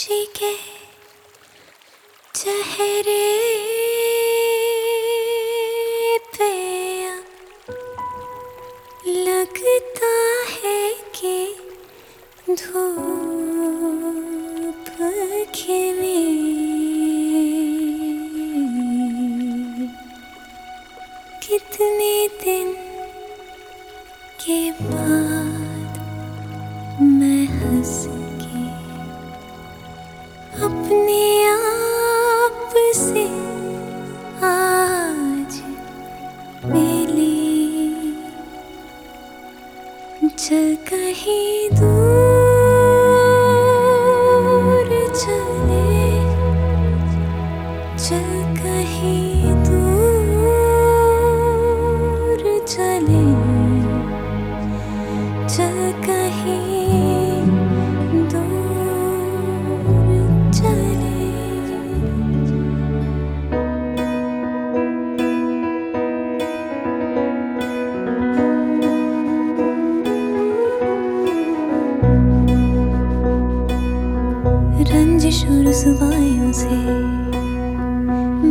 खुशी के चेहरे कहीं दूर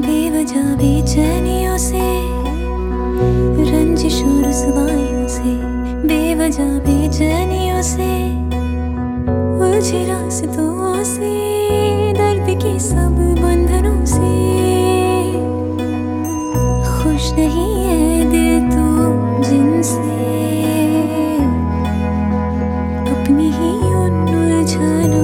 बेवजह बेचैनियों से, रंजिश और से, बेवजह बेचैनियों से, उलझे रास्तों से, दर्द के सब बंधनों से। खुश नहीं है दिल तू जिनसे, अपनी ही उन उलझनों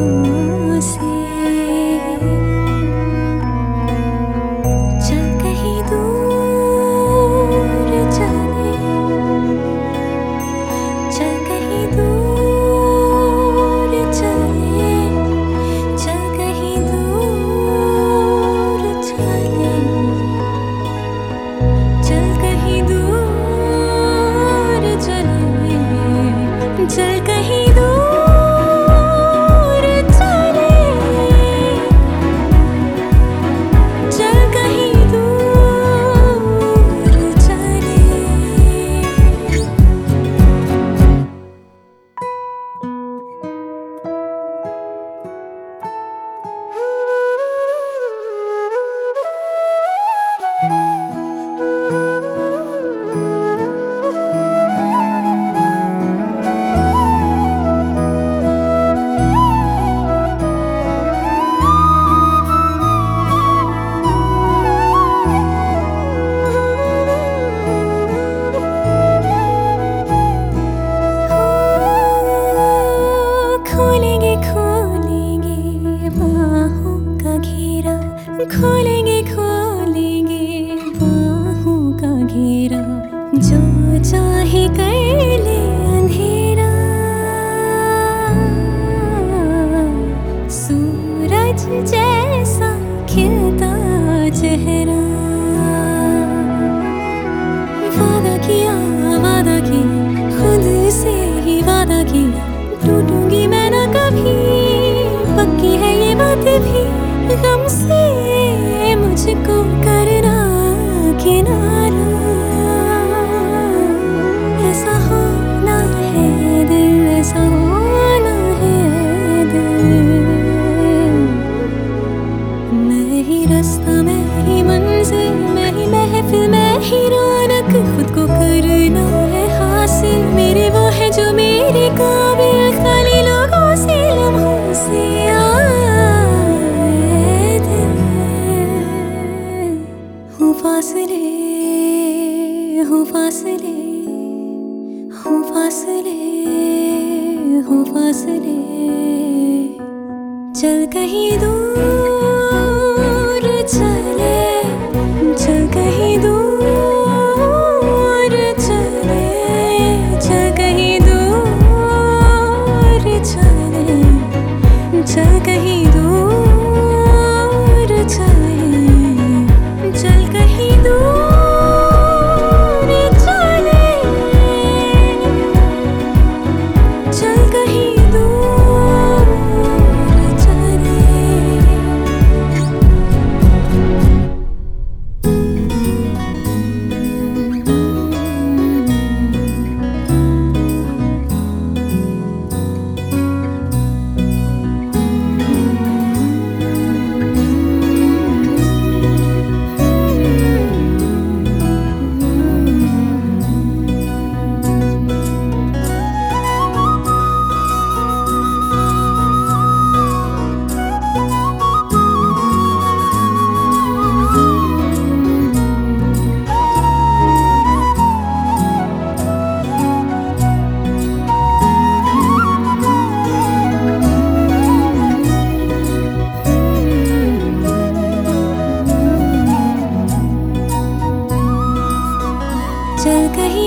जो चाहे कर ले अंधेरा। सूरज जैसा खिलता चेहरा। वादा किया वादा किया खुद से ही वादा किया टूटूँगी मैं ना कभी, पक्की है ये बात भी। गम से मुझको करना, किनारा। मेरे हूँ। फासले हूँ फासले चल कहीं दूर चले चल कहीं कहीं